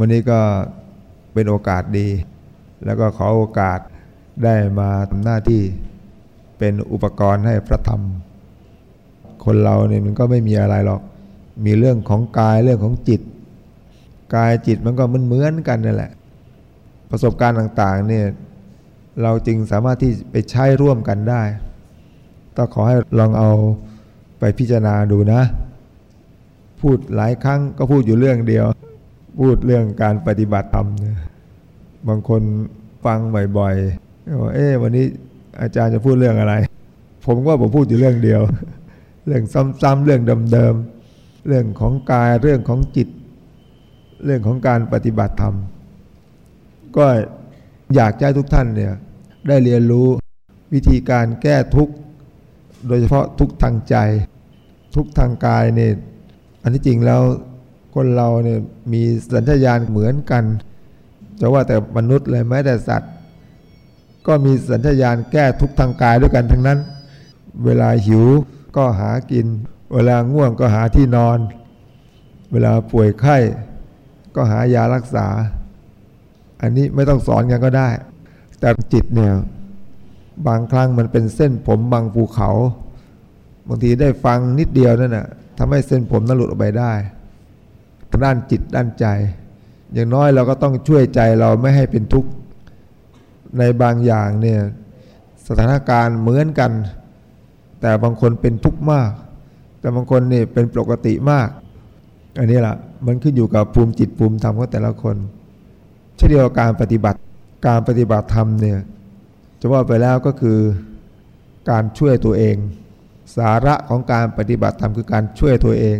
วันนี้ก็เป็นโอกาสดี แล้วก็ขอโอกาสได้มาทำหน้าที่เป็นอุปกรณ์ให้พระธรรม คนเราเนี่ยมันก็ไม่มีอะไรหรอก มีเรื่องของกายเรื่องของจิต กายจิตมันก็มันเหมือนกันนั่นแหละ ประสบการณ์ต่างๆเนี่ยเราจึงสามารถที่ไปใช้ร่วมกันได้ต้องขอให้ลองเอาไปพิจารณาดูนะ พูดหลายครั้งก็พูดอยู่เรื่องเดียว พูดเรื่องการปฏิบัติธรรมเนี่ยบางคนฟังบ่อยๆว่าเอ๊ะวันนี้อาจารย์จะพูดเรื่องอะไร ผมว่าผมพูดอยู่เรื่องเดียว เรื่องซ้ำๆเรื่องเดิมๆเรื่องของกายเรื่องของจิต เรื่องของการปฏิบัติธรรม ก็อยากให้ทุกท่านเนี่ยได้เรียนรู้วิธีการแก้ทุกข์โดยเฉพาะทุกทางใจ ทุกทางกายเนี่ยอันที่จริงแล้ว คนเราเนี่ยมีสัญชาตญาณเหมือนกันจะว่าแต่มนุษย์เลยแม้แต่สัตว์ ก็มีสัญชาตญาณแก้ทุกทางกายด้วยกันทั้งนั้น เวลาหิวก็หากิน เวลาง่วงก็หาที่นอน เวลาป่วยไข้ก็หายารักษา อันนี้ไม่ต้องสอนกันก็ได้ แต่จิตเนี่ยบางครั้งมันเป็นเส้นผมบางภูเขา บางทีได้ฟังนิดเดียวนั่นน่ะทำให้เส้นผมนั้นหลุดออกไปได้ ด้านจิตด้านใจ อย่างน้อยเราก็ต้องช่วยใจเราไม่ให้เป็นทุกข์ในบางอย่างเนี่ยสถานการณ์เหมือนกัน แต่บางคนเป็นทุกข์มาก แต่บางคนนี่เป็นปกติมาก อันนี้แหละมันขึ้นอยู่กับภูมิจิตภูมิธรรมของแต่ละคนเช่นเดียวกับการปฏิบัติการปฏิบัติธรรมเนี่ยจะว่าไปแล้วก็คือการช่วยตัวเอง สาระของการปฏิบัติธรรมคือการช่วยตัวเอง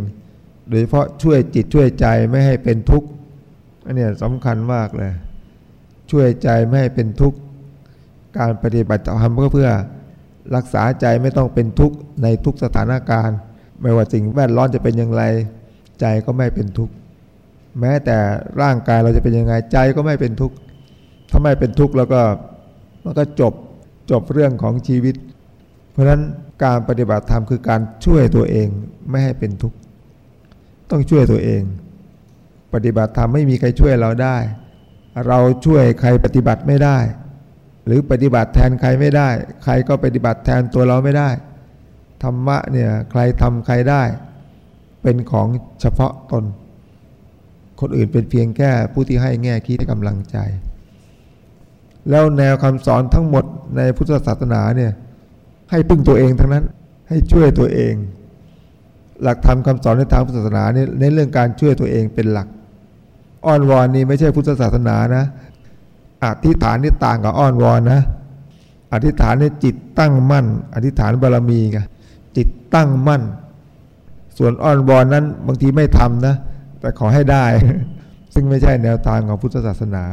โดยเฉพาะช่วยจิตช่วยใจไม่ให้เป็นทุกข์อันนี้สำคัญมากเลย ช่วยใจไม่ให้เป็นทุกข์การปฏิบัติธรรมก็เพื่อรักษาใจไม่ต้องเป็นทุกข์ในทุกสถานการณ์ ไม่ว่าสิ่งแวดล้อมจะเป็นอย่างไร ใจก็ไม่เป็นทุกข์แม้แต่ร่างกายเราจะเป็นยังไงใจก็ไม่เป็นทุกข์ถ้าไม่เป็นทุกข์แล้วก็มันก็จบจบเรื่องของชีวิต เพราะฉะนั้นการปฏิบัติธรรมคือการช่วยตัวเองไม่ให้เป็นทุกข์ ต้องช่วยตัวเอง ปฏิบัติธรรมไม่มีใครช่วยเราได้ เราช่วยใครปฏิบัติไม่ได้ หรือปฏิบัติแทนใครไม่ได้ ใครก็ปฏิบัติแทนตัวเราไม่ได้ธรรมะเนี่ยใครทำใครได้ เป็นของเฉพาะตน คนอื่นเป็นเพียงแค่ผู้ที่ให้แง่คิดให้กำลังใจ แล้วแนวคำสอนทั้งหมดในพุทธศาสนาเนี่ยให้พึ่งตัวเองทั้งนั้นให้ช่วยตัวเอง หลักธรรมคาสอนในทางพุทธศาสนาเนี่ยในเรื่องการช่วยตัวเองเป็นหลัก อ้อนวอนนี่ไม่ใช่พุทธศาสนานะอธิษฐานนี่ต่างกับอ้อนวอนนะ อธิษฐานนี่จิตตั้งมั่น อธิษฐานบารรมีไงจิตตั้งมั่น ส่วนอ้อนวอนนั้นบางทีไม่ทำนะ แต่ขอให้ได้ ซึ่งไม่ใช่แนวทางของพุทธศาสนา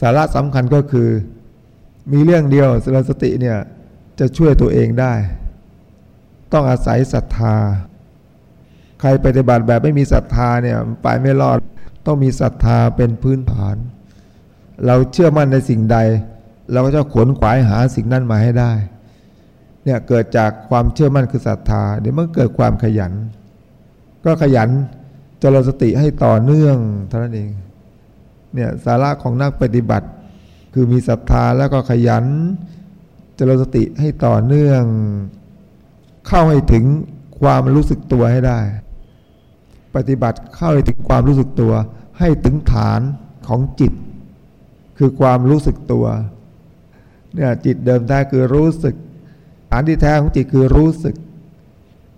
สาระสำคัญก็คือ มีเรื่องเดียวสติเนี่ยจะช่วยตัวเองได้ ต้องอาศัยศรัทธา ใครปฏิบัติแบบไม่มีศรัทธาเนี่ยไปไม่รอด ต้องมีศรัทธาเป็นพื้นฐาน เราเชื่อมั่นในสิ่งใด เราก็จะขวนขวายหาสิ่งนั้นมาให้ได้ เนี่ยเกิดจากความเชื่อมั่นคือศรัทธาเดี๋ยวมันเกิดความขยัน ก็ขยันจริญสติให้ต่อเนื่องเท่านั้นเอง เนี่ยสาระของนักปฏิบัติ คือมีศรัทธาแล้วก็ขยันเจริญสติให้ต่อเนื่อง เข้าให้ถึงความรู้สึกตัวให้ได้ ปฏิบัติเข้าให้ถึงความรู้สึกตัว ให้ถึงฐานของจิต คือความรู้สึกตัวเนี่ยจิตเดิมแท้คือรู้สึกฐานที่แท้ของจิตคือรู้สึก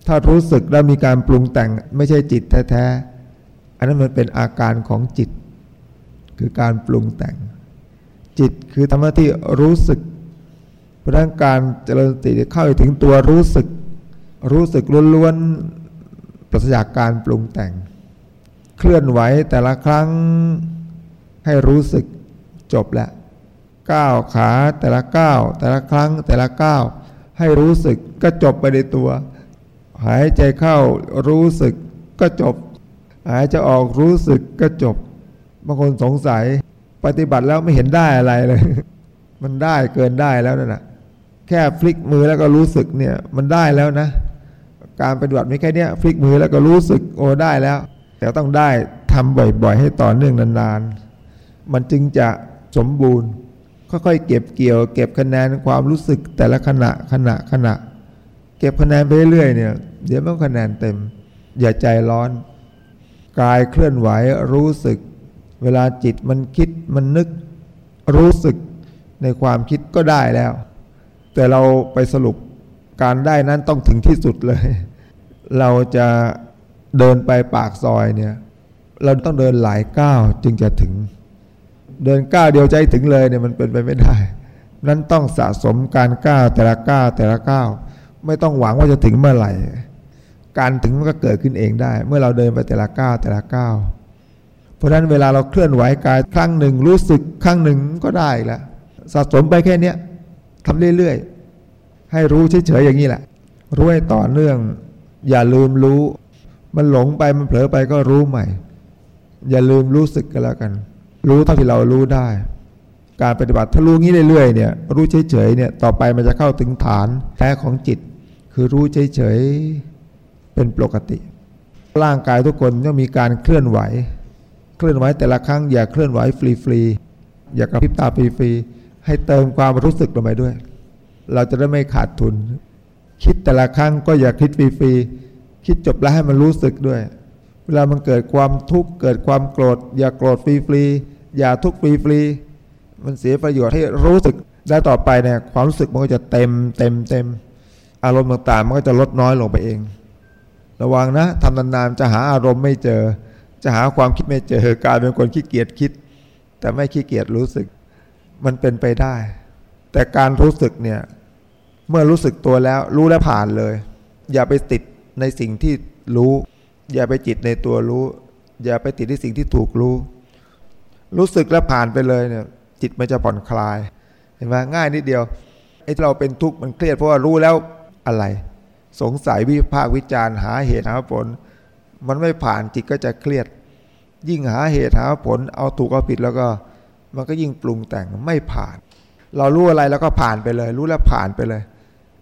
ถ้ารู้สึกแล้วมีการปรุงแต่งไม่ใช่จิตแท้ๆอันนั้นมันเป็นอาการของจิต คือการปรุงแต่ง จิตคือทำหน้าที่รู้สึกเพราะนั้นการเจริญสติเข้าถึงตัวรู้สึก รู้สึกล้วนๆปราศจากการปรุงแต่ง เคลื่อนไหวแต่ละครั้งให้รู้สึกจบแล้วก้าวขาแต่ละก้าวแต่ละครั้งแต่ละก้าวให้รู้สึกก็จบไปในตัว หายใจเข้ารู้สึกก็จบ หายใจออกรู้สึกก็จบบางคนสงสัยปฏิบัติแล้วไม่เห็นได้อะไรเลย มันได้เกินได้แล้วนั่นแหะแค่ฟลิกมือแล้วก็รู้สึกเนี่ย มันได้แล้วนะ การปฏิบัติไม่แค่นี้ฟลิกมือแล้วก็รู้สึกโอ้ได้แล้ว แต่ต้องได้ทำบ่อยๆ ให้ต่อเนื่องนานๆ มันจึงจะสมบูรณ์ ค่อยๆ เก็บเกี่ยว เก็บคะแนนความรู้สึกแต่ละขณะขณะขณะ เก็บคะแนนไปเรื่อยๆเนี่ยเดี๋ยวมันคะแนนเต็ม อย่าใจร้อน กายเคลื่อนไหวรู้สึก เวลาจิตมันคิดมันนึกรู้สึกในความคิดก็ได้แล้ว แต่เราไปสรุปการได้นั้นต้องถึงที่สุดเลย เราจะเดินไปปากซอยเนี่ย เราต้องเดินหลายก้าวจึงจะถึง เดินก้าวเดียวใจถึงเลยเนี่ยมันเป็นไปไม่ได้นั้นต้องสะสมการก้าวแต่ละก้าวแต่ละก้าวไม่ต้องหวังว่าจะถึงเมื่อไหร่ การถึงมันก็เกิดขึ้นเองได้ เมื่อเราเดินไปแต่ละก้าวแต่ละก้าวเพราะฉะนั้นเวลาเราเคลื่อนไหวกายครั้งหนึ่งรู้สึกครั้งหนึ่งก็ได้ล้วสะสมไปแค่นี้ทำเรื่อยๆให้รู้เฉยๆอย่างนี้แหละรู้ให้ต่อเนื่อง อย่าลืมรู้ มันหลงไปมันเผลอไปก็รู้ใหม่ อย่าลืมรู้สึกกันแล้วกัน รู้เท่าที่เรารู้ได้ การปฏิบัติถ้ารู้งี้เรื่อยๆเนี่ย รู้เฉยๆเนี่ยต่อไปมันจะเข้าถึงฐานแท้ของจิต คือรู้เฉยๆเป็นปกติ ร่างกายทุกคนต้องมีการเคลื่อนไหว เคลื่อนไหวแต่ละครั้งอย่าเคลื่อนไหวฟรีๆอย่ากระพริบตาฟรีๆให้เติมความรู้สึกลงไปด้วย เราจะได้ไม่ขาดทุน คิดแต่ละครั้งก็อย่าคิดฟรีๆคิดจบแล้วให้มันรู้สึกด้วย เวลามันเกิดความทุกข์เกิดความโกรธ อย่าโกรธฟรีๆอย่าทุกข์ฟรีๆมันเสียประโยชน์ให้รู้สึกได้ต่อไปเนี่ยความรู้สึกมันก็จะเต็มเต็มเต็มอารมณ์ต่างๆ มันก็จะลดน้อยลงไปเอง ระวังนะทำนานๆจะหาอารมณ์ไม่เจอ จะหาความคิดไม่เจอกลายเป็นคนขี้เกียจคิด แต่ไม่ขี้เกียจรู้สึก มันเป็นไปได้ แต่การรู้สึกเนี่ย เมื่อรู้สึกตัวแล้วรู้แล้วผ่านเลย อย่าไปติดในสิ่งที่รู้ อย่าไปจิตในตัวรู้ อย่าไปติดในสิ่งที่ถูกรู้ รู้สึกแล้วผ่านไปเลยเนี่ย จิตมันจะผ่อนคลาย เห็นไหมง่ายนิดเดียวไอ้ที่เราเป็นทุกข์มันเครียดเพราะว่ารู้แล้วอะไร สงสัยวิพากวิจารณ์หาเหตุหาผล มันไม่ผ่านจิตก็จะเครียด ยิ่งหาเหตุหาผล เอาถูกเอาผิดแล้วก็ มันก็ยิ่งปรุงแต่งไม่ผ่าน เรารู้อะไรแล้วก็ผ่านไปเลย รู้แล้วผ่านไปเลย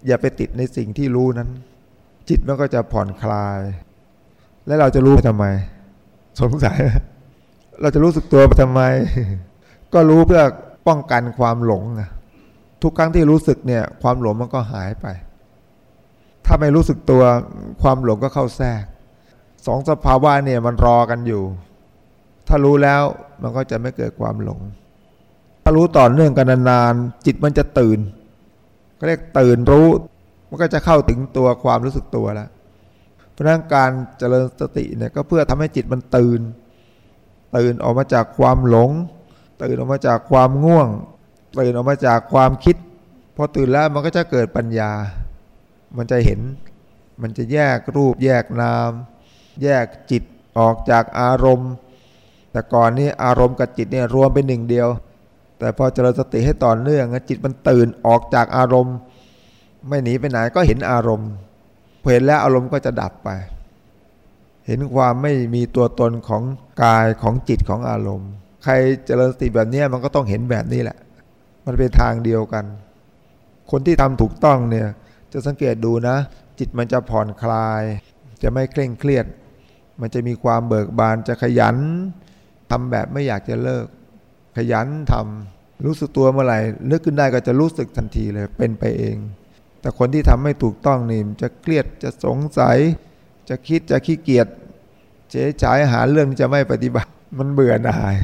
อย่าไปติดในสิ่งที่รู้นั้น จิตมันก็จะผ่อนคลาย และเราจะรู้ไปทำไม สงสัย เราจะรู้สึกตัวไปทำไม ก็รู้เพื่อป้องกันความหลงทุกครั้งที่รู้สึกเนี่ย ความหลงมันก็หายไป ถ้าไม่รู้สึกตัวความหลงก็เข้าแทรกสองสภาวะเนี่ยมันรอกันอยู่ ถ้ารู้แล้วมันก็จะไม่เกิดความหลง ถ้ารู้ต่อเนื่องกันนานๆจิตมันจะตื่น ก็เรียกตื่นรู้ มันก็จะเข้าถึงตัวความรู้สึกตัวแล้วเพราะนั้นการเจริญสติเนี่ยก็เพื่อทำให้จิตมันตื่น ตื่นออกมาจากความหลง ตื่นออกมาจากความง่วง ตื่นออกมาจากความคิดพอตื่นแล้วมันก็จะเกิดปัญญา มันจะเห็น มันจะแยกรูป แยกนาม แยกจิตออกจากอารมณ์ แต่ก่อนนี้อารมณ์กับจิตเนี่ยรวมเป็นหนึ่งเดียว แต่พอเจริญสติให้ต่อเนื่องจิตมันตื่นออกจากอารมณ์ ไม่หนีไปไหนก็เห็นอารมณ์พอเห็นแล้วอารมณ์ก็จะดับไป เห็นความไม่มีตัวตนของกายของจิตของอารมณ์ ใครเจริญสติแบบนี้มันก็ต้องเห็นแบบนี้แหละ มันเป็นทางเดียวกัน คนที่ทำถูกต้องเนี่ยจะสังเกตดูนะ จิตมันจะผ่อนคลาย จะไม่เคร่งเครียด มันจะมีความเบิกบานจะขยันทำแบบไม่อยากจะเลิก ขยันทำรู้สึกตัวเมื่อไหร่นึกขึ้นได้ก็จะรู้สึกทันทีเลยเป็นไปเอง แต่คนที่ทำไม่ถูกต้องนี่จะเครียดจะสงสัย จะคิดจะขี้เกียจเจ๊ฉายหาเรื่องจะไม่ปฏิบัติ มันเบื่อหน่าย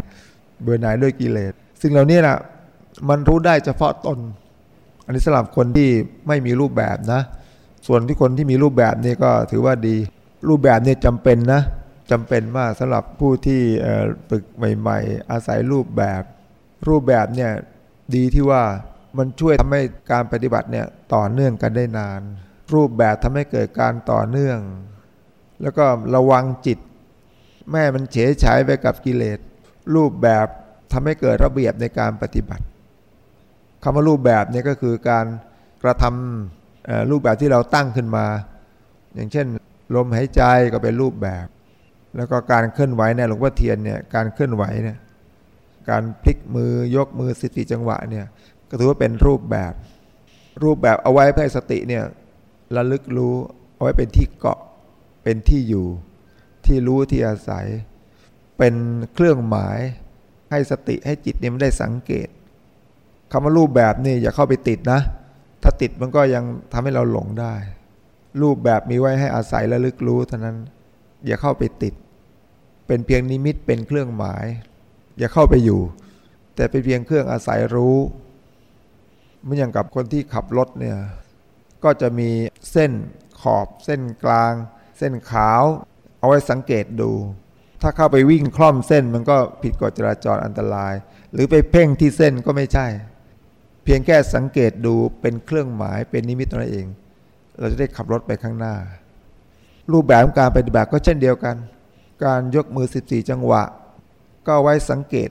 เบื่อหน่ายด้วยกิเลสสิ่งเหล่านี้นะมันรู้ได้เฉพาะตน อันนี้สำหรับคนที่ไม่มีรูปแบบนะ ส่วนที่คนที่มีรูปแบบนี่ก็ถือว่าดี รูปแบบนี่จำเป็นนะ จำเป็นมากสำหรับผู้ที่ฝึกใหม่ๆ อาศัยรูปแบบ รูปแบบเนี่ยดีที่ว่ามันช่วยทำให้การปฏิบัติเนี่ยต่อเนื่องกันได้นาน รูปแบบทำให้เกิดการต่อเนื่อง แล้วก็ระวังจิต แม่มันเฉยฉายไปกับกิเลส รูปแบบทำให้เกิดระเบียบในการปฏิบัติคำว่ารูปแบบนี่ก็คือการกระทำรูปแบบที่เราตั้งขึ้นมา อย่างเช่น ลมหายใจก็เป็นรูปแบบ แล้วก็การเคลื่อนไหวในหลวงพ่อเทียนเนี่ยการเคลื่อนไหวเนี่ยการพลิกมือยกมือสิติจังหวะเนี่ยก็ถือว่าเป็นรูปแบบ รูปแบบเอาไว้เพื่อสติเนี่ยระลึกรู้เอาไว้เป็นที่เกาะเป็นที่อยู่ ที่รู้ที่อาศัย เป็นเครื่องหมายให้สติให้จิตเนี่ยไมันได้สังเกตคำว่ารูปแบบนี่อย่าเข้าไปติดนะ ถ้าติดมันก็ยังทำให้เราหลงได้ รูปแบบมีไว้ให้อาศัยและลึกรู้เท่านั้น อย่าเข้าไปติด เป็นเพียงนิมิตเป็นเครื่องหมาย อย่าเข้าไปอยู่ แต่เป็นเพียงเครื่องอาศัยรู้เมืออย่างกับคนที่ขับรถเนี่ยก็จะมีเส้นขอบเส้นกลาง เส้นขาว เอาไว้สังเกตดู ถ้าเข้าไปวิ่งคล่อมเส้นมันก็ผิดกฎจราจรอันตราย หรือไปเพ่งที่เส้นก็ไม่ใช่ เพียงแค่สังเกตดูเป็นเครื่องหมายเป็นนิมิตนั่นเอง เราจะได้ขับรถไปข้างหน้า รูปแบบการปฏิบัติก็เช่นเดียวกัน การยกมือ 14 จังหวะ ก็ไว้สังเกต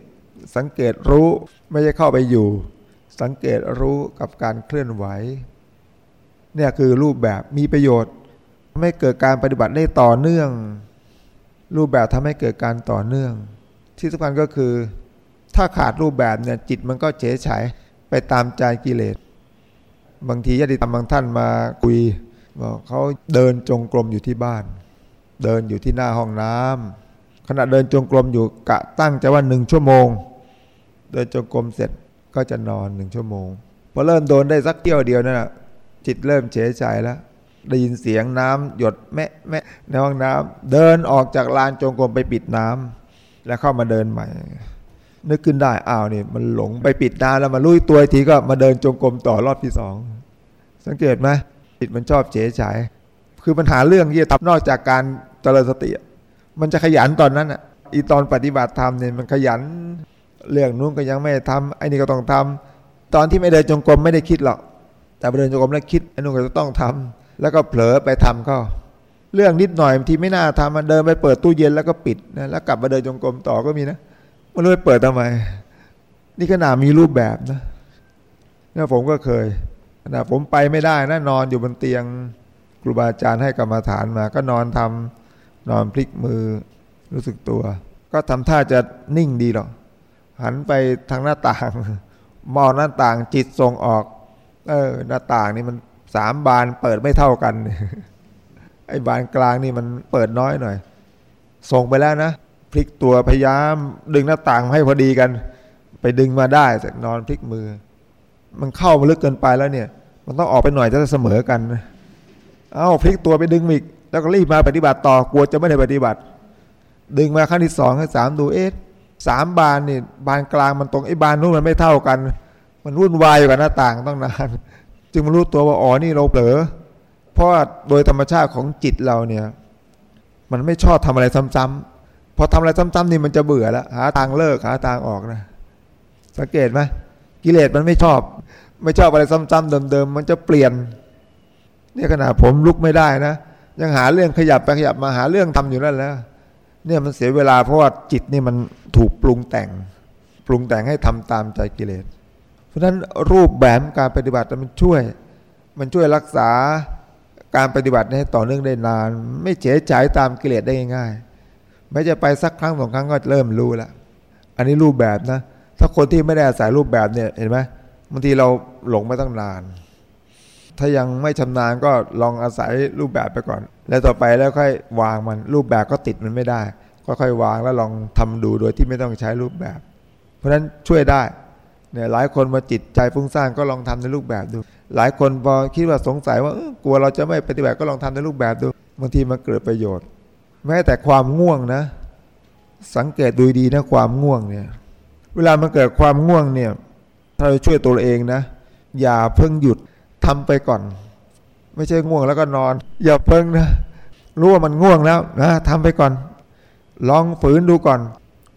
สังเกตรู้ไม่ใช่เข้าไปอยู่ สังเกตรู้กับการเคลื่อนไหว เนี่ยคือรูปแบบมีประโยชน์ทำให้เกิดการปฏิบัติได้ต่อเนื่อง รูปแบบทำให้เกิดการต่อเนื่อง ที่สำคัญก็คือ ถ้าขาดรูปแบบเนี่ยจิตมันก็เฉยเฉยไปตามใจกิเลส บางทีญาติธรรมบางท่านมาคุยบอกเขาเดินจงกรมอยู่ที่บ้าน เดินอยู่ที่หน้าห้องน้ำขณะเดินจงกรมอยู่กะตั้งใจว่าหนึ่งชั่วโมง เดินจงกรมเสร็จก็จะนอนหนึ่งชั่วโมงพอเริ่มโดนได้สักเที่ยวเดียวนั่นแหะจิตเริ่มเฉยใจแล้ว ได้ยินเสียงน้ำหยดแม่แม่ในห้องน้ำเดินออกจากลานจงกรมไปปิดน้ำแล้วเข้ามาเดินใหม่ นึกขึ้นได้อ้าวนี่มันหลงไปปิดน้ำแล้วมาลุยตัวทีก็มาเดินจงกรมต่อรอบที่สองสังเกตไหมจิตมันชอบเฉยใจ คือปัญหาเรื่องที่จะทำนอกจากการเจริญสติ มันจะขยันตอนนั้นอะอีตอนปฏิบัติธรรมเนี่ยมันขยันเรื่องนู้นก็ยังไม่ทำไอ้นี่ก็ต้องทำตอนที่ไม่เดินจงกรมไม่ได้คิดหรอก แต่เดินจงกรมแล้วคิดไอ้นุ่นก็จะต้องทำแล้วก็เผลอไปทำก็ เรื่องนิดหน่อยบางทีไม่น่าทำมันเดินไปเปิดตู้เย็นแล้วก็ปิดนะแล้วกลับมาเดินจงกรมต่อก็มีนะมันเลยเปิดทำไม นี่ขนาดมีรูปแบบนะเนี่ยผมก็เคยขนาดผมไปไม่ได้นะนอนอยู่บนเตียง ครูบาอาจารย์ให้กรรมฐานมา ก็นอนทำนอนพลิกมือรู้สึกตัว ก็ทำท่าจะนิ่งดีหรอกหันไปทางหน้าต่าง มองหน้าต่างจิตส่งออก เออหน้าต่างนี่มันสามบานเปิดไม่เท่ากัน ไอ้บานกลางนี่มันเปิดน้อยหน่อย ส่งไปแล้วนะพลิกตัวพยายามดึงหน้าต่างให้พอดีกัน ไปดึงมาได้แต่นอนพลิกมือ มันเข้ามาลึกเกินไปแล้วเนี่ย มันต้องออกไปหน่อยจะเสมอกัน เอาพลิกตัวไปดึงอีก แล้วก็รีบมาปฏิบัติต่อกลัวจะไม่ได้ปฏิบัติ ดึงมาขั้นที่สองขั้นสามดูเอ๊ะสามบานนี่บานกลางมันตรงไอ้บานนู้นมันไม่เท่ากัน มันวุ่นวายอยู่กับหน้าต่างต้องนาน จึงมารู้ตัวว่าอ๋อนี่เราเผลอเพราะโดยธรรมชาติของจิตเราเนี่ย มันไม่ชอบทำอะไรซ้ำๆพอทำอะไรซ้ำๆนี่มันจะเบื่อแล้วหาทางเลิกหาทางออกนะ สังเกตไหมกิเลสมันไม่ชอบ ไม่ชอบอะไรซ้ำๆเดิมๆมันจะเปลี่ยน เนี่ยขนาดผมลุกไม่ได้นะยังหาเรื่องขยับไปขยับมาหาเรื่องทำอยู่นั่นแล้ว เนี่ยมันเสียเวลาเพราะว่าจิตนี่มันถูกปรุงแต่ง ปรุงแต่งให้ทำตามใจกิเลส เพราะฉะนั้นรูปแบบการปฏิบัติมันช่วย มันช่วยรักษาการปฏิบัติให้ต่อเนื่องได้นาน ไม่เฉยใจตามกิเลสได้ง่ายๆไม่จะไปสักครั้งสองครั้งก็เริ่มรู้แล้วอันนี้รูปแบบนะ ถ้าคนที่ไม่ได้อาศัยรูปแบบเนี่ยเห็นไหมบางทีเราหลงมาตั้งนาน ถ้ายังไม่ชำนาญก็ลองอาศัยรูปแบบไปก่อน แล้วต่อไปแล้วค่อยวางมันรูปแบบก็ติดมันไม่ได้ ก็ค่อยวางแล้วลองทำดูโดยที่ไม่ต้องใช้รูปแบบ เพราะฉะนั้นช่วยได้เนี่ยหลายคนมาจิตใจฟุ้งซ่านก็ลองทำในรูปแบบดู หลายคนพอคิดว่าสงสัยว่ากลัวเราจะไม่ปฏิบัติก็ลองทำในรูปแบบดูบางทีมันเกิดประโยชน์ แม้แต่ความง่วงนะ สังเกตดูดีนะความง่วงเนี่ย เวลามันเกิดความง่วงเนี่ยถ้าเราช่วยตัวเองนะ อย่าเพิ่งหยุด ทำไปก่อน ไม่ใช่ง่วงแล้วก็นอน อย่าเพิ่งนะรู้ว่ามันง่วงแล้วนะทำไปก่อน ลองฝืนดูก่อน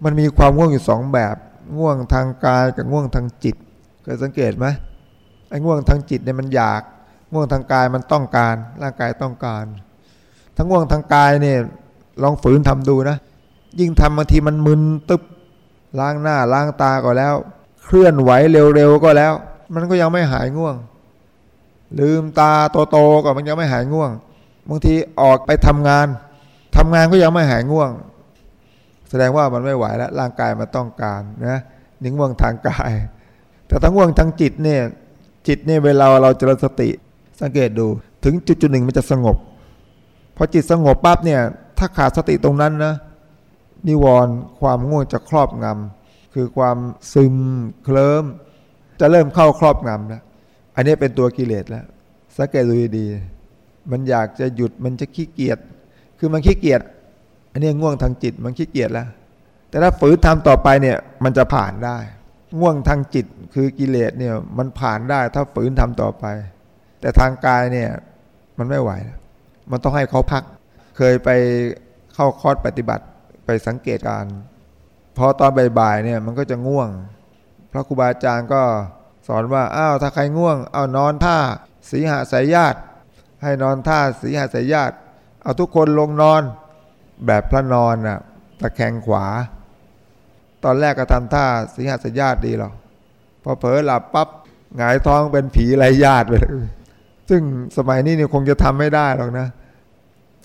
มันมีความง่วงอยู่สองแบบ ง่วงทางกายกับง่วงทางจิตเคยสังเกตไหมไอ้ง่วงทางจิตเนี่ยมันอยาก ง่วงทางกายมันต้องการ ร่างกายต้องการ ทั้งง่วงทางกายเนี่ยลองฝืนทำดูนะ ยิ่งทำบางทีมันมึนตึบล้างหน้าล้างตาก็แล้ว เคลื่อนไหวเร็วๆก็แล้ว มันก็ยังไม่หายง่วง ลืมตาโตๆก็มันยังไม่หายง่วงบางทีออกไปทำงานทำงานก็ยังไม่หายง่วง แสดงว่ามันไม่ไหวแล้วร่างกายมันต้องการนะนิ่งว่วงทางกาย แต่ทั้งว่วงทางจิตเนี่ยจิตเนี่ยเวลาเราเจริญสติ สังเกตดู ถึงจุดจุดหนึ่งมันจะสงบพอจิตสงบปั๊บเนี่ย ถ้าขาดสติตรงนั้นนะนิวรณ์ความง่วงจะครอบงำคือความซึมเคลิ้มจะเริ่มเข้าครอบงำแล้ว อันนี้เป็นตัวกิเลสแล้วสังเกตดูดีมันอยากจะหยุดมันจะขี้เกียจคือมันขี้เกียจอันนี้ง่วงทางจิตมันขี้เกียจแล้ว แต่ถ้าฝืนทำต่อไปเนี่ยมันจะผ่านได้ ง่วงทางจิตคือกิเลสเนี่ยมันผ่านได้ถ้าฝืนทำต่อไป แต่ทางกายเนี่ยมันไม่ไหว มันต้องให้เขาพัก เคยไปเข้าคอร์สปฏิบัติไปสังเกตการพอตอนบ่ายๆเนี่ยมันก็จะง่วง พระครูบาอาจารย์ก็ สอนว่าอ้าวถ้าใครง่วง เอานอนท่าสีหาสายญาติ ให้นอนท่าสีหาสายญาติ เอาทุกคนลงนอน แบบพระนอนน่ะตะแคงขวา ตอนแรกก็ทำท่าสีหาสายญาติดีหรอกพอเผลอหลับปั๊บหงายท้องเป็นผีไรญาติไปเลยซึ่งสมัยนี้เนี่ยคงจะทำไม่ได้หรอกนะ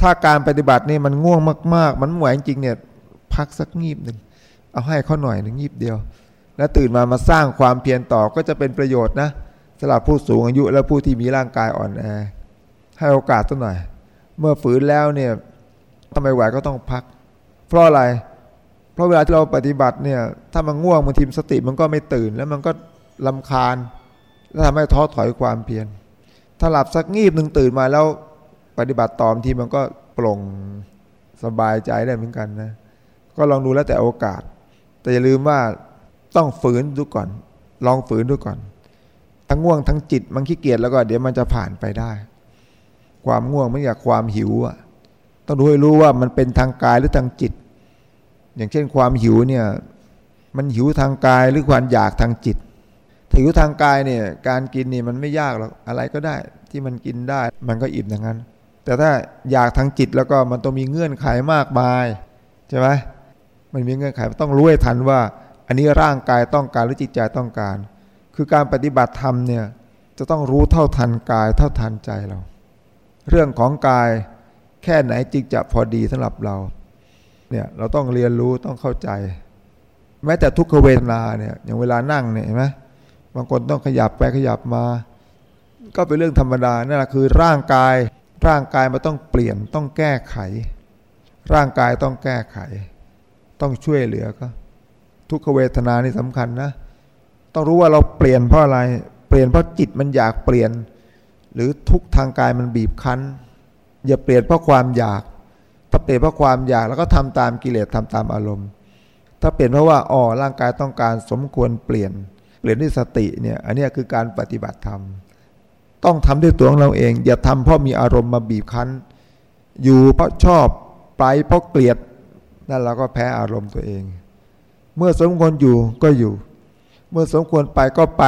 ถ้าการปฏิบัตินี่มันง่วงมาก ๆ มันไหวจริงเนี่ย พักสักงีบหนึ่งเอาให้เขาหน่อยหนึ่งงีบเดียว แล้วตื่นมามาสร้างความเพียรต่อก็จะเป็นประโยชน์นะสำหรับผู้สูงอายุและผู้ที่มีร่างกายอ่อนแอให้โอกาสสักหน่อย เมื่อฝืนแล้วเนี่ยทำไมไหวก็ต้องพัก เพราะอะไร เพราะเวลาที่เราปฏิบัติเนี่ย ถ้ามันง่วงบางทีสติมันก็ไม่ตื่น แล้วมันก็ลำคาญ แล้วทำให้ท้อถอยความเพียรถ้าหลับสักงีบหนึ่งตื่นมาแล้วปฏิบัติต่อทีมันก็ปลงสบายใจได้เหมือนกันนะ ก็ลองดูแล้วแต่โอกาส แต่อย่าลืมว่า ต้องฝืนดูก่อน ลองฝืนดูก่อน ทั้งง่วงทั้งจิตมันขี้เกียจแล้วก็เดี๋ยวมันจะผ่านไปได้ ความง่วงไม่อยากความหิวอะต้องดูให้รู้ว่ามันเป็นทางกายหรือทางจิต อย่างเช่นความหิวเนี่ยมันหิวทางกายหรือความอยากทางจิตถ้าหิวทางกายเนี่ยการกินนี่มันไม่ยากหรอกอะไรก็ได้ที่มันกินได้มันก็อิ่มอย่างนั้น แต่ถ้าอยากทางจิตแล้วก็มันต้องมีเงื่อนไขมากมายใช่ไหมมันมีเงื่อนไขต้องรู้ให้ทันว่า อันนี้ร่างกายต้องการหรือจิตใจต้องการ คือการปฏิบัติธรรมเนี่ยจะต้องรู้เท่าทันกายเท่าทันใจเรา เรื่องของกายแค่ไหนจึงจะพอดีสำหรับเราเนี่ยเราต้องเรียนรู้ต้องเข้าใจ แม้แต่ทุกขเวทนาเนี่ยอย่างเวลานั่งเนี่ยเห็นไหมบางคนต้องขยับไปขยับมา ก็เป็นเรื่องธรรมดานั่นแหละคือร่างกายร่างกายมันต้องเปลี่ยนต้องแก้ไข ร่างกายต้องแก้ไข ต้องช่วยเหลือก็ ทุกขเวทนานี่สำคัญนะ ต้องรู้ว่าเราเปลี่ยนเพราะอะไร เปลี่ยนเพราะจิตมันอยากเปลี่ยน หรือทุกทางกายมันบีบคั้น อย่าเปลี่ยนเพราะความอยาก ถ้าเปลี่ยนเพราะความอยากแล้วก็ทำตามกิเลสทำตามอารมณ์ ถ้าเปลี่ยนเพราะว่าอ๋อร่างกายต้องการสมควรเปลี่ยน เปลี่ยนด้วยสติเนี่ย อันนี้คือการปฏิบัติธรรม ต้องทำด้วยตัวของเราเอง อย่าทำเพราะมีอารมณ์มาบีบคั้น อยู่เพราะชอบไปเพราะเกลียดนั่นเราก็แพ้อารมณ์ตัวเอง เมื่อสมควรอยู่ก็อยู่ เมื่อสมควรไปก็ไป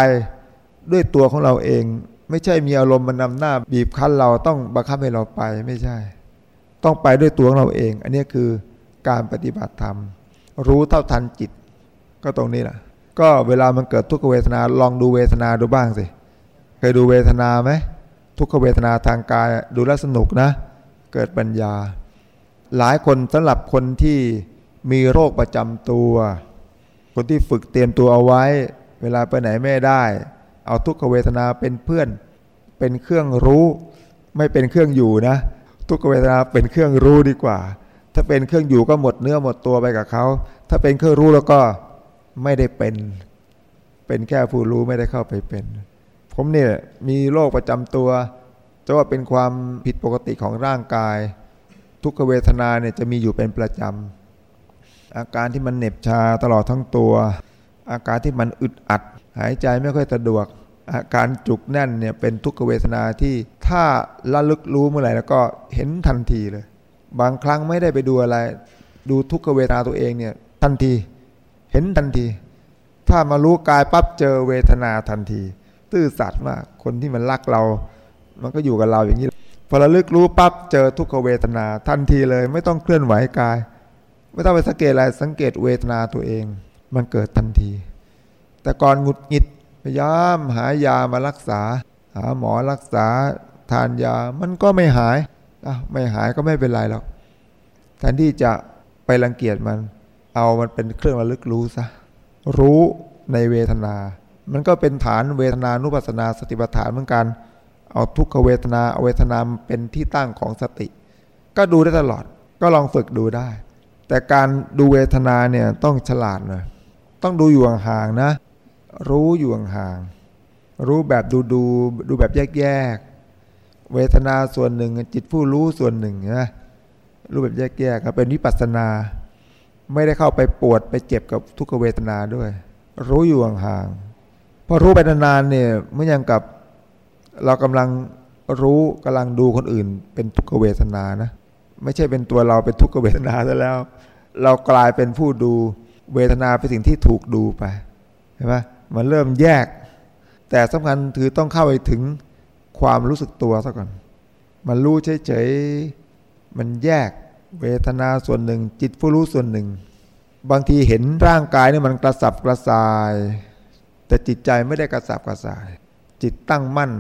ด้วยตัวของเราเอง ไม่ใช่มีอารมณ์มันนำหน้าบีบคั้นเราต้องบังคับให้เราไปไม่ใช่ ต้องไปด้วยตัวของเราเอง อันนี้คือการปฏิบัติธรรม รู้เท่าทันจิต ก็ตรงนี้แหละก็เวลามันเกิดทุกขเวทนาลองดูเวทนาดูบ้างสิเคยดูเวทนาไหมทุกขเวทนาทางกายดูแลสนุกนะ เกิดปัญญา หลายคนสำหรับคนที่มีโรคประจำตัว คนที่ฝึกเตรียมตัวเอาไว้ เวลาไปไหนไม่ได้ เอาทุกขเวทนาเป็นเพื่อน เป็นเครื่องรู้ ไม่เป็นเครื่องอยู่นะ ทุกขเวทนาเป็นเครื่องรู้ดีกว่า ถ้าเป็นเครื่องอยู่ก็หมดเนื้อหมดตัวไปกับเขาถ้าเป็นเครื่องรู้แล้วก็ไม่ได้เป็น เป็นแค่ผู้รู้ไม่ได้เข้าไปเป็น ผมเนี่ยมีโรคประจำตัวจะว่าเป็นความผิดปกติของร่างกาย ทุกขเวทนาเนี่ยจะมีอยู่เป็นประจำ อาการที่มันเหน็บชาตลอดทั้งตัว อาการที่มันอึดอัด หายใจไม่ค่อยสะดวก อาการจุกแน่นเนี่ยเป็นทุกขเวทนาที่ถ้าละลึกรู้เมื่อไหร่แล้วก็เห็นทันทีเลย บางครั้งไม่ได้ไปดูอะไร ดูทุกขเวทนาตัวเองเนี่ยทันทีเห็นทันที ถ้ามารู้กายปั๊บเจอเวทนาทันที ตื้อสัตว์มากคนที่มันรักเรา มันก็อยู่กับเราอย่างนี้พอระลึกรู้ปั๊บเจอทุกขเวทนาทันทีเลย ไม่ต้องเคลื่อนไหวกาย ไม่ต้องไปสังเกตอะไรสังเกตเวทนาตัวเอง มันเกิดทันที แต่ก่อนหงุดหงิดพยายามหายามารักษา หาหมอรักษาทานยามันก็ไม่หายอะไม่หายก็ไม่เป็นไรหรอกแทนที่จะไปรังเกียจมัน เอามันเป็นเครื่องระลึกรู้ซะรู้ในเวทนา มันก็เป็นฐานเวทนานุปัสนาสติปัฏฐานเหมือนกันเอาทุกขเวทนาเอาเวทนาเป็นที่ตั้งของสติ ก็ดูได้ตลอด ก็ลองฝึกดูได้ แต่การดูเวทนาเนี่ยต้องฉลาดหน่อยต้องดูอยู่ห่างๆนะ รู้อยู่ห่างๆรู้แบบดูดูดูแบบแยกๆเวทนาส่วนหนึ่ง จิตผู้รู้ส่วนหนึ่งนะรู้แบบแยกๆเป็นวิปัสสนา ไม่ได้เข้าไปปวดไปเจ็บกับทุกเวทนาด้วย รู้อยู่ห่างๆพอรู้ไปนานๆเนี่ยเมื่อยังกับเรากำลังรู้กำลังดูคนอื่น เป็นทุกเวทนานะ ไม่ใช่เป็นตัวเราเป็นทุกขเวทนาซะแล้ว เรากลายเป็นผู้ดูเวทนาเป็นสิ่งที่ถูกดูไปเห็นไหมมันเริ่มแยก แต่สำคัญคือต้องเข้าไปถึงความรู้สึกตัวซะก่อน มันรู้เฉยๆมันแยกเวทนาส่วนหนึ่ง จิตผู้รู้ส่วนหนึ่ง บางทีเห็นร่างกายนี่มันกระสับกระส่าย แต่จิตใจไม่ได้กระสับกระส่าย จิตตั้งมั่น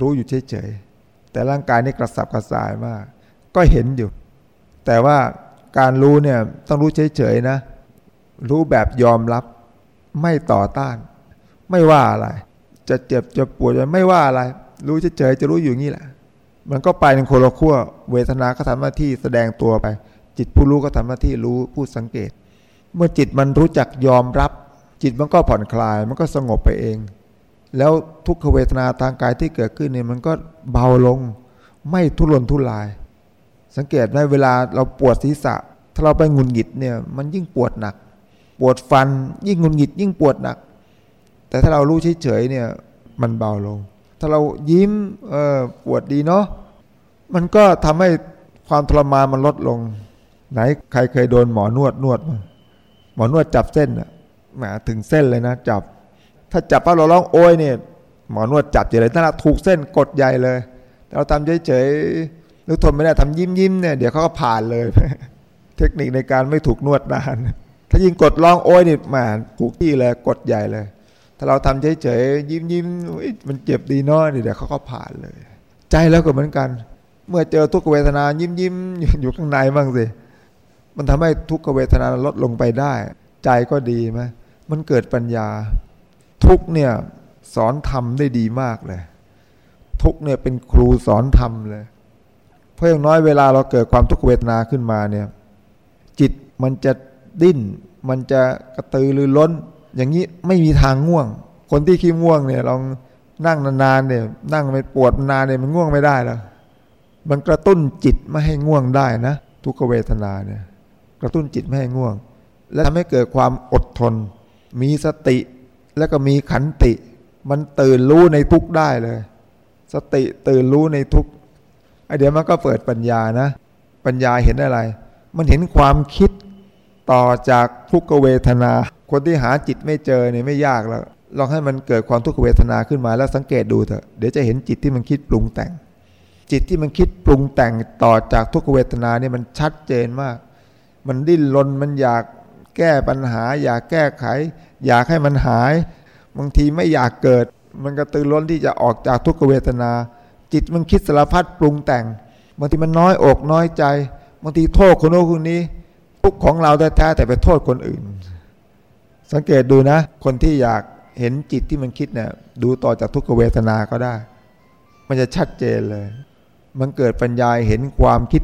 รู้อยู่เฉยๆแต่ร่างกายนี่กระสับกระส่ายมาก ก็เห็นอยู่ แต่ว่าการรู้เนี่ยต้องรู้เฉยๆนะ รู้แบบยอมรับ ไม่ต่อต้าน ไม่ว่าอะไร จะเจ็บจะปวดจะไม่ว่าอะไร รู้เฉยๆจะรู้อยู่งี้แหละ มันก็ไปในโคโลขั้วเวทนาก็ทำหน้าที่แสดงตัวไป จิตผู้รู้ก็ทำหน้าที่รู้ผู้สังเกต เมื่อจิตมันรู้จักยอมรับ จิตมันก็ผ่อนคลาย มันก็สงบไปเอง แล้วทุกขเวทนาทางกายที่เกิดขึ้นเนี่ยมันก็เบาลง ไม่ทุรนทุราย สังเกตไหมเวลาเราปวดศีรษะ ถ้าเราไปงุนหงิดเนี่ยมันยิ่งปวดหนัก ปวดฟันยิ่งงุนหงิดยิ่งปวดหนัก แต่ถ้าเรารู้เฉยๆเนี่ยมันเบาลง ถ้าเรายิ้มเออปวดดีเนาะมันก็ทำให้ความทรมานมันลดลง ไหนใครเคยโดนหมอนวดนวดมาหมอนวดจับเส้นอะหมถึงเส้นเลยนะจับ ถ้าจับปั๊บเราร้องโอยเนี่ยหมอนวดจับเฉยๆถ้าถูกเส้นกดใหญ่เลย เราทำเฉยๆ หรือทนไม่ได้ทำยิ้มยิ้มเนี่ยเดี๋ยวเขาก็ผ่านเลย เทคนิคในการไม่ถูกนวดนาน ถ้ายิ่งกดร้องโอ้ยนี่มาถูกที่เลยกดใหญ่เลย ถ้าเราทำเฉยๆยิ้มยิ้มมันเจ็บดีน้อยเดี๋ยวเขาก็ผ่านเลย ใจแล้วก็เหมือนกัน เมื่อเจอทุกขเวทนายิ้มยิ้มอยู่ข้างในบ้างสิมันทำให้ทุกขเวทนาลดลงไปได้ ใจก็ดีไหมมันเกิดปัญญา ทุกเนี่ยสอนธรรมได้ดีมากเลย ทุกเนี่ยเป็นครูสอนธรรมเลย เพราะอย่างน้อยเวลาเราเกิดความทุกขเวทนาขึ้นมาเนี่ยจิตมันจะดิ้น มันจะกระตือรือร้น อย่างนี้ไม่มีทางง่วง คนที่ขี้ง่วงเนี่ยลองนั่งนานๆเนี่ยนั่งไปปวดนานเนี่ยมันง่วงไม่ได้แล้วมันกระตุ้นจิตไม่ให้ง่วงได้นะทุกเวทนาเนี่ยกระตุ้นจิตไม่ให้ง่วง และทำให้เกิดความอดทน มีสติแล้วก็มีขันติ มันตื่นรู้ในทุกได้เลย สติตื่นรู้ในทุก เดี๋ยวมันก็เปิดปัญญานะ ปัญญาเห็นอะไร มันเห็นความคิดต่อจากทุกเวทนา คนที่หาจิตไม่เจอเนี่ยไม่ยากแล้วลองให้มันเกิดความทุกขเวทนาขึ้นมาแล้วสังเกตดูเถอะเดี๋ยวจะเห็นจิตที่มันคิดปรุงแต่ง จิตที่มันคิดปรุงแต่งต่อจากทุกขเวทนาเนี่ยมันชัดเจนมาก มันดิ้นรนมันอยากแก้ปัญหา อยากแก้ไข อยากให้มันหาย บางทีไม่อยากเกิด มันก็ตื่นล้นที่จะออกจากทุกขเวทนา จิตมันคิดสารพัดปรุงแต่งบางทีมันน้อยอกน้อยใจบางทีโทษคนโน้นคนนี้ทุกของเราแท้แต่ไปโทษคนอื่น สังเกตดูนะ คนที่อยากเห็นจิตที่มันคิดเนี่ยดูต่อจากทุกขเวทนาก็ได้ มันจะชัดเจนเลย มันเกิดปัญญาเห็นความคิด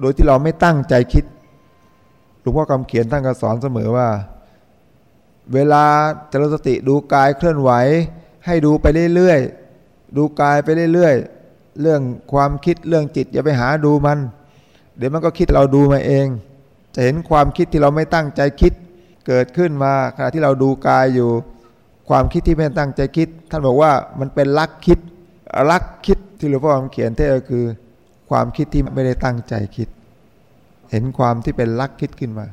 โดยที่เราไม่ตั้งใจคิดหลวงพ่อคำเขียนท่านก็สอนเสมอว่า เวลาจริญสติดูกายเคลื่อนไหว ให้ดูไปเรื่อยๆ ดูกายไปเรื่อยๆ เรื่องความคิดเรื่องจิต อย่าไปหาดูมัน เดี๋ยวมันก็คิดเราดูมาเอง จะเห็นความคิดที่เราไม่ตั้งใจคิด เกิดขึ้นมาขณะที่เราดูกายอยู่ ความคิดที่ไม่ตั้งใจคิด ท่านบอกว่ามันเป็นลักคิดลักคิดที่หลวงพ่อเขียนเท่ก็คือ ความคิดที่ไม่ได้ตั้งใจคิด เห็นความที่เป็นลักคิดขึ้นมา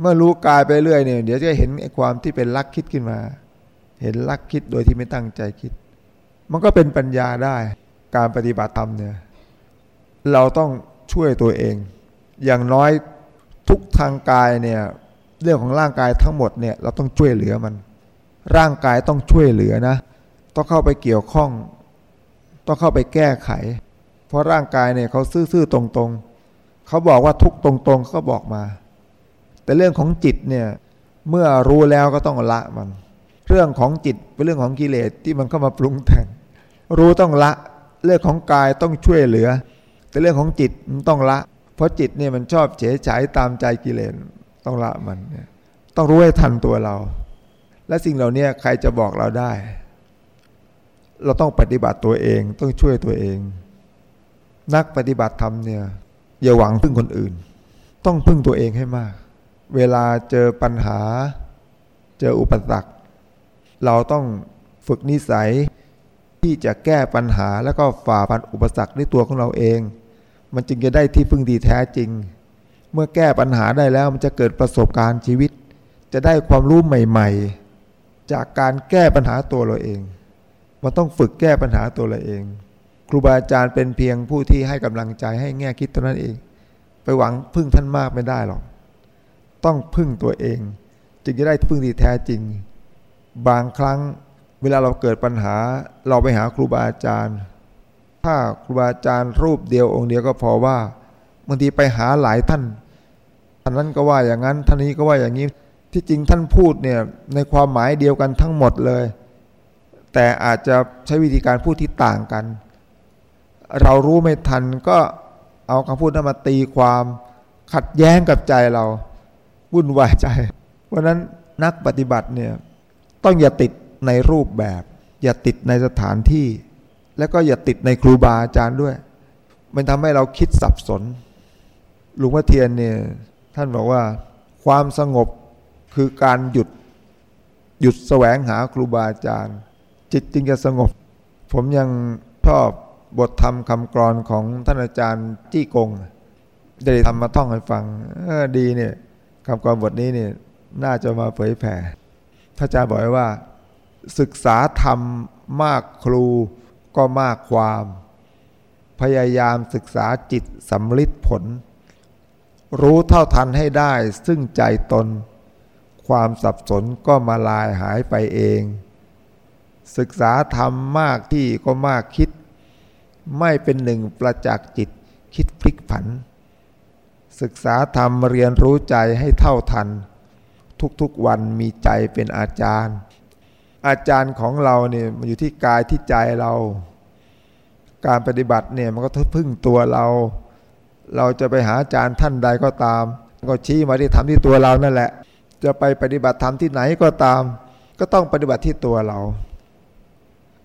เมื่อรู้กายไปเรื่อยเนี่ยเดี๋ยวจะเห็นความที่เป็นลักคิดขึ้นมา เห็นลักคิดโดยที่ไม่ตั้งใจคิด มันก็เป็นปัญญาได้ การปฏิบัติธรรมเนี่ย เราต้องช่วยตัวเอง อย่างน้อยทุกทางกายเนี่ย เรื่องของร่างกายทั้งหมดเนี่ย เราต้องช่วยเหลือมัน ร่างกายต้องช่วยเหลือนะ ต้องเข้าไปเกี่ยวข้อง ต้องเข้าไปแก้ไข เพราะร่างกายเนี่ยเขาซื่อๆตรงๆ เขาบอกว่าทุกตรงๆเขาบอกมา แต่เรื่องของจิตเนี่ย เมื่อรู้แล้วก็ต้องละมัน เรื่องของจิตเป็นเรื่องของกิเลสที่มันเข้ามาปรุงแต่ง รู้ต้องละ เรื่องของกายต้องช่วยเหลือ แต่เรื่องของจิตมันต้องละ เพราะจิตเนี่ยมันชอบเฉยฉายตามใจกิเลสต้องละมันเนี่ยต้องรู้ให้ทันตัวเรา และสิ่งเหล่านี้ใครจะบอกเราได้ เราต้องปฏิบัติตัวเองต้องช่วยตัวเอง นักปฏิบัติธรรมเนี่ยอย่าหวังพึ่งคนอื่น ต้องพึ่งตัวเองให้มาก เวลาเจอปัญหา เจออุปสรรคเราต้องฝึกนิสัย ที่จะแก้ปัญหาแล้วก็ฝ่าฟันอุปสรรคด้วยตัวของเราเอง มันจึงจะได้ที่พึ่งดีแท้จริง เมื่อแก้ปัญหาได้แล้วมันจะเกิดประสบการณ์ชีวิต จะได้ความรู้ใหม่ ๆ จากการแก้ปัญหาตัวเราเอง มันต้องฝึกแก้ปัญหาตัวเราเอง ครูบาอาจารย์เป็นเพียงผู้ที่ให้กำลังใจให้แง่คิดเท่านั้นเอง ไปหวังพึ่งท่านมากไม่ได้หรอกต้องพึ่งตัวเอง จึงจะได้พึ่งดีแท้จริง บางครั้ง เวลาเราเกิดปัญหาเราไปหาครูบาอาจารย์ ถ้าครูบาอาจารย์รูปเดียวองค์เดียวก็พอว่าบางทีไปหาหลายท่านท่านนั้นก็ว่าอย่างนั้นท่านนี้ก็ว่าอย่างนี้ ที่จริงท่านพูดเนี่ยในความหมายเดียวกันทั้งหมดเลย แต่อาจจะใช้วิธีการพูดที่ต่างกัน เรารู้ไม่ทันก็เอาคำพูดนั้นมาตีความขัดแย้งกับใจเราวุ่นวายใจ เพราะนั้นนักปฏิบัติเนี่ยต้องอย่าติด ในรูปแบบ อย่าติดในสถานที่ แล้วก็อย่าติดในครูบาอาจารย์ด้วย มันทำให้เราคิดสับสนหลวงพ่อเทียนเนี่ยท่านบอกว่า ความสงบคือการหยุดหยุดแสวงหาครูบาอาจารย์ จิตจึงจะสงบ ผมยังชอบบทธรรมคำกรอนของท่านอาจารย์จี้กง ได้ทำมาท่องให้ฟังออดีเนี่ยคำกรอนบทนี้เนี่ยน่าจะมาเผยแผ่พระอาจารย์บอกว่า ศึกษาธรรมมากครูก็มากความ พยายามศึกษาจิตสำลิดผล รู้เท่าทันให้ได้ซึ่งใจตน ความสับสนก็มาลายหายไปเอง ศึกษาธรรมมากที่ก็มากคิด ไม่เป็นหนึ่งประจักษ์จิตคิดพลิกผัน ศึกษาธรรมเรียนรู้ใจให้เท่าทัน ทุกๆวันมีใจเป็นอาจารย์ อาจารย์ของเราเนี่ยมันอยู่ที่กายที่ใจเรา การปฏิบัติเนี่ยมันก็พึ่งตัวเรา เราจะไปหาอาจารย์ท่านใดก็ตาม ก็ชี้มาที่ทำที่ตัวเรานั่นแหละ จะไปปฏิบัติธรรมที่ไหนก็ตาม ก็ต้องปฏิบัติที่ตัวเรา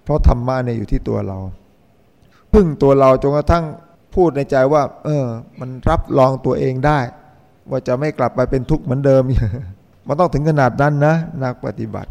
เพราะธรรมะเนี่ยอยู่ที่ตัวเรา พึ่งตัวเราจนกระทั่งพูดในใจว่า เออ มันรับรองตัวเองได้ ว่าจะไม่กลับไปเป็นทุกข์เหมือนเดิมมันต้องถึงขนาดนั้นนะนักปฏิบัติ